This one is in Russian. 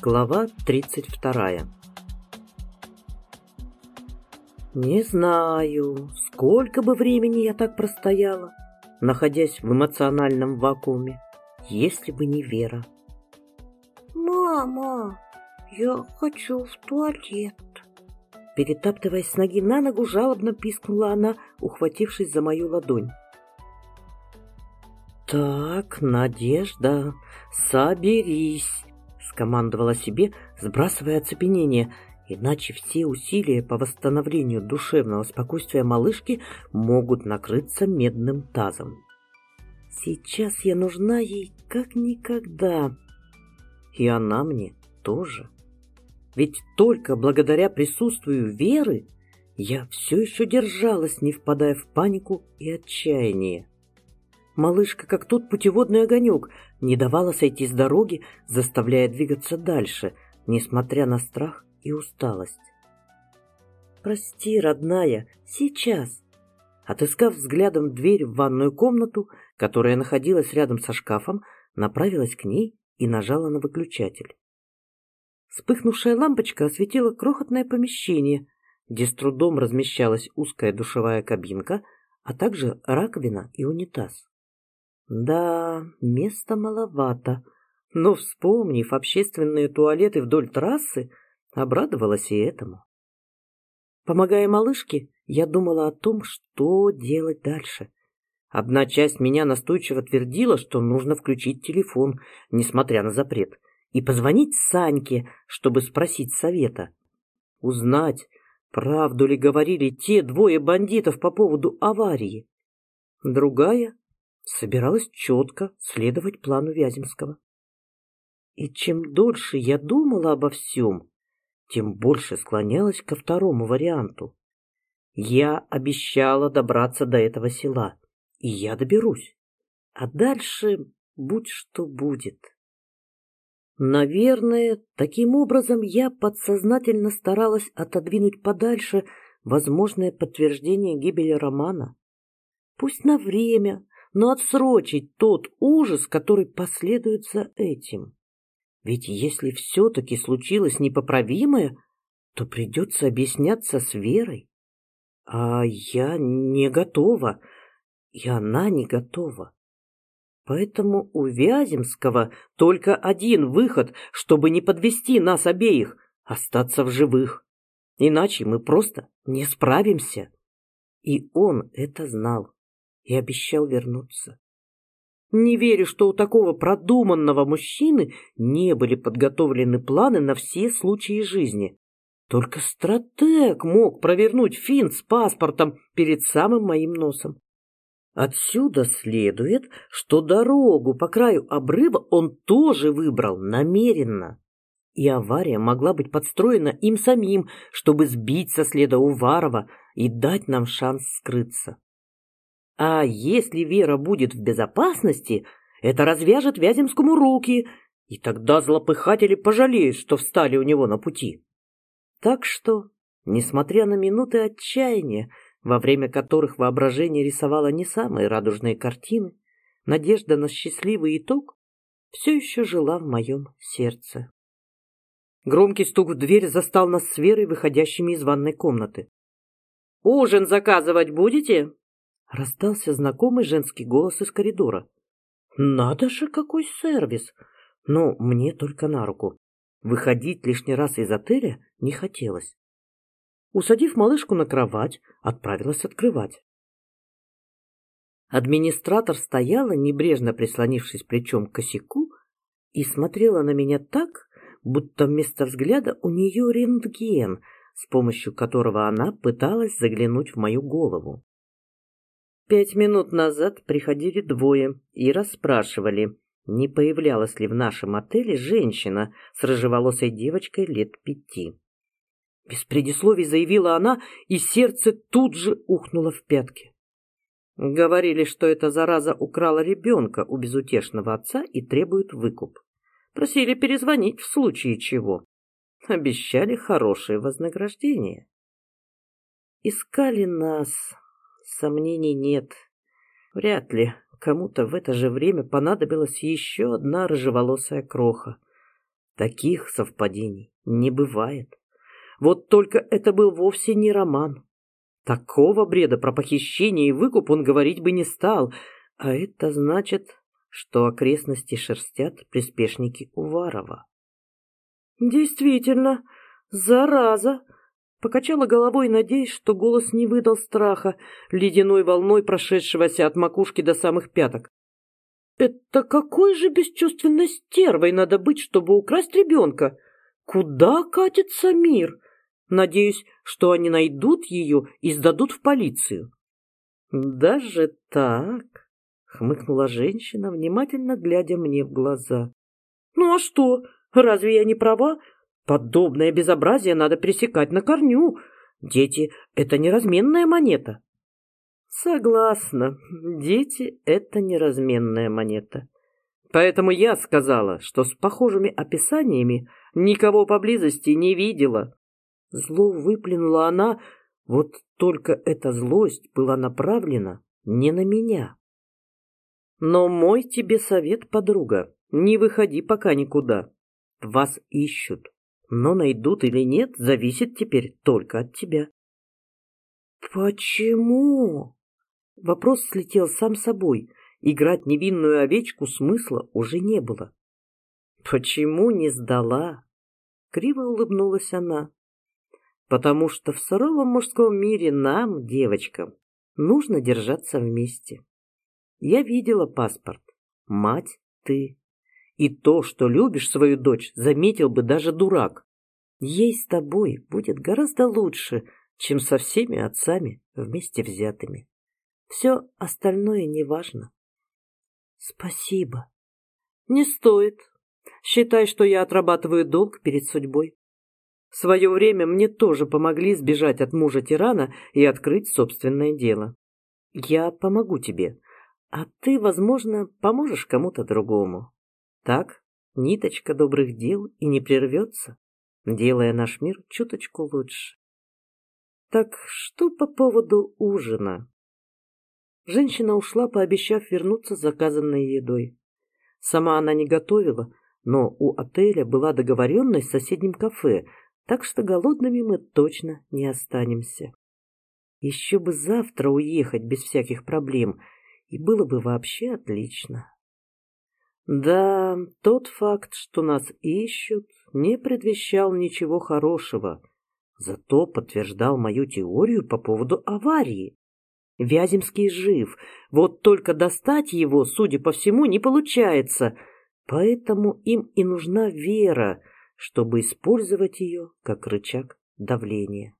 Глава 32 Не знаю, сколько бы времени я так простояла, находясь в эмоциональном вакууме, если бы не Вера. «Мама, я хочу в туалет!» Перетаптываясь с ноги на ногу, жалобно пискнула она, ухватившись за мою ладонь. «Так, Надежда, соберись!» — скомандовала себе, сбрасывая оцепенение, иначе все усилия по восстановлению душевного спокойствия малышки могут накрыться медным тазом. Сейчас я нужна ей как никогда, и она мне тоже. Ведь только благодаря присутствию Веры я все еще держалась, не впадая в панику и отчаяние. Малышка, как тот путеводный огонек, не давала сойти с дороги, заставляя двигаться дальше, несмотря на страх и усталость. «Прости, родная, сейчас!» Отыскав взглядом дверь в ванную комнату, которая находилась рядом со шкафом, направилась к ней и нажала на выключатель. Вспыхнувшая лампочка осветила крохотное помещение, где с трудом размещалась узкая душевая кабинка, а также раковина и унитаз. Да, места маловато, но, вспомнив общественные туалеты вдоль трассы, обрадовалась и этому. Помогая малышке, я думала о том, что делать дальше. Одна часть меня настойчиво твердила, что нужно включить телефон, несмотря на запрет, и позвонить Саньке, чтобы спросить совета. Узнать, правду ли говорили те двое бандитов по поводу аварии. Другая собиралась четко следовать плану Вяземского. И чем дольше я думала обо всем, тем больше склонялась ко второму варианту. Я обещала добраться до этого села, и я доберусь. А дальше будь что будет. Наверное, таким образом я подсознательно старалась отодвинуть подальше возможное подтверждение гибели Романа. Пусть на время, но отсрочить тот ужас, который последует за этим. Ведь если все-таки случилось непоправимое, то придется объясняться с Верой. А я не готова, и она не готова. Поэтому у Вяземского только один выход, чтобы не подвести нас обеих, остаться в живых. Иначе мы просто не справимся. И он это знал и обещал вернуться. Не верю, что у такого продуманного мужчины не были подготовлены планы на все случаи жизни. Только стратег мог провернуть финт с паспортом перед самым моим носом. Отсюда следует, что дорогу по краю обрыва он тоже выбрал намеренно. И авария могла быть подстроена им самим, чтобы сбить со следа Уварова и дать нам шанс скрыться. А если Вера будет в безопасности, это развяжет Вяземскому руки, и тогда злопыхатели пожалеют, что встали у него на пути. Так что, несмотря на минуты отчаяния, во время которых воображение рисовало не самые радужные картины, надежда на счастливый итог все еще жила в моем сердце. Громкий стук в дверь застал нас с Верой, выходящими из ванной комнаты. «Ужин заказывать будете?» Раздался знакомый женский голос из коридора. «Надо же, какой сервис! Но мне только на руку. Выходить лишний раз из отеля не хотелось. Усадив малышку на кровать, отправилась открывать. Администратор стояла, небрежно прислонившись плечом к косяку, и смотрела на меня так, будто вместо взгляда у нее рентген, с помощью которого она пыталась заглянуть в мою голову. Пять минут назад приходили двое и расспрашивали, не появлялась ли в нашем отеле женщина с рыжеволосой девочкой лет пяти. Без предисловий заявила она, и сердце тут же ухнуло в пятки. Говорили, что эта зараза украла ребенка у безутешного отца и требует выкуп. Просили перезвонить в случае чего. Обещали хорошее вознаграждение. Искали нас, Сомнений нет. Вряд ли кому-то в это же время понадобилась еще одна рыжеволосая кроха. Таких совпадений не бывает. Вот только это был вовсе не роман. Такого бреда про похищение и выкуп он говорить бы не стал, а это значит, что окрестности шерстят приспешники Уварова. Действительно, зараза! Покачала головой, надеясь, что голос не выдал страха, ледяной волной прошедшегося от макушки до самых пяток. Это какой же бесчувственной стервой надо быть, чтобы украсть ребенка? Куда катится мир? Надеюсь, что они найдут ее и сдадут в полицию. Даже так? Хмыкнула женщина, внимательно глядя мне в глаза. Ну а что? Разве я не права? Подобное безобразие надо пресекать на корню. Дети — это неразменная монета. Согласна, дети — это неразменная монета. Поэтому я сказала, что с похожими описаниями никого поблизости не видела. Зло выплюнула она, вот только эта злость была направлена не на меня. Но мой тебе совет, подруга, не выходи пока никуда. Вас ищут, но найдут или нет, зависит теперь только от тебя. Почему? Вопрос слетел сам собой. Играть невинную овечку смысла уже не было. Почему не сдала? Криво улыбнулась она. Потому что в суровом мужском мире нам, девочкам, нужно держаться вместе. Я видела паспорт. Мать ты. И то, что любишь свою дочь, заметил бы даже дурак. Ей с тобой будет гораздо лучше, чем со всеми отцами вместе взятыми. Все остальное не важно. Спасибо. Не стоит. Считай, что я отрабатываю долг перед судьбой. В свое время мне тоже помогли сбежать от мужа-тирана и открыть собственное дело. Я помогу тебе, а ты, возможно, поможешь кому-то другому. Так ниточка добрых дел и не прервется, делая наш мир чуточку лучше. Так что по поводу ужина? Женщина ушла, пообещав вернуться с заказанной едой. Сама она не готовила, но у отеля была договоренность с соседним кафе, так что голодными мы точно не останемся. Еще бы завтра уехать без всяких проблем, и было бы вообще отлично. Да, тот факт, что нас ищут, не предвещал ничего хорошего, зато подтверждал мою теорию по поводу аварии. Вяземский жив, вот только достать его, судя по всему, не получается, поэтому им и нужна вера, чтобы использовать ее как рычаг давления.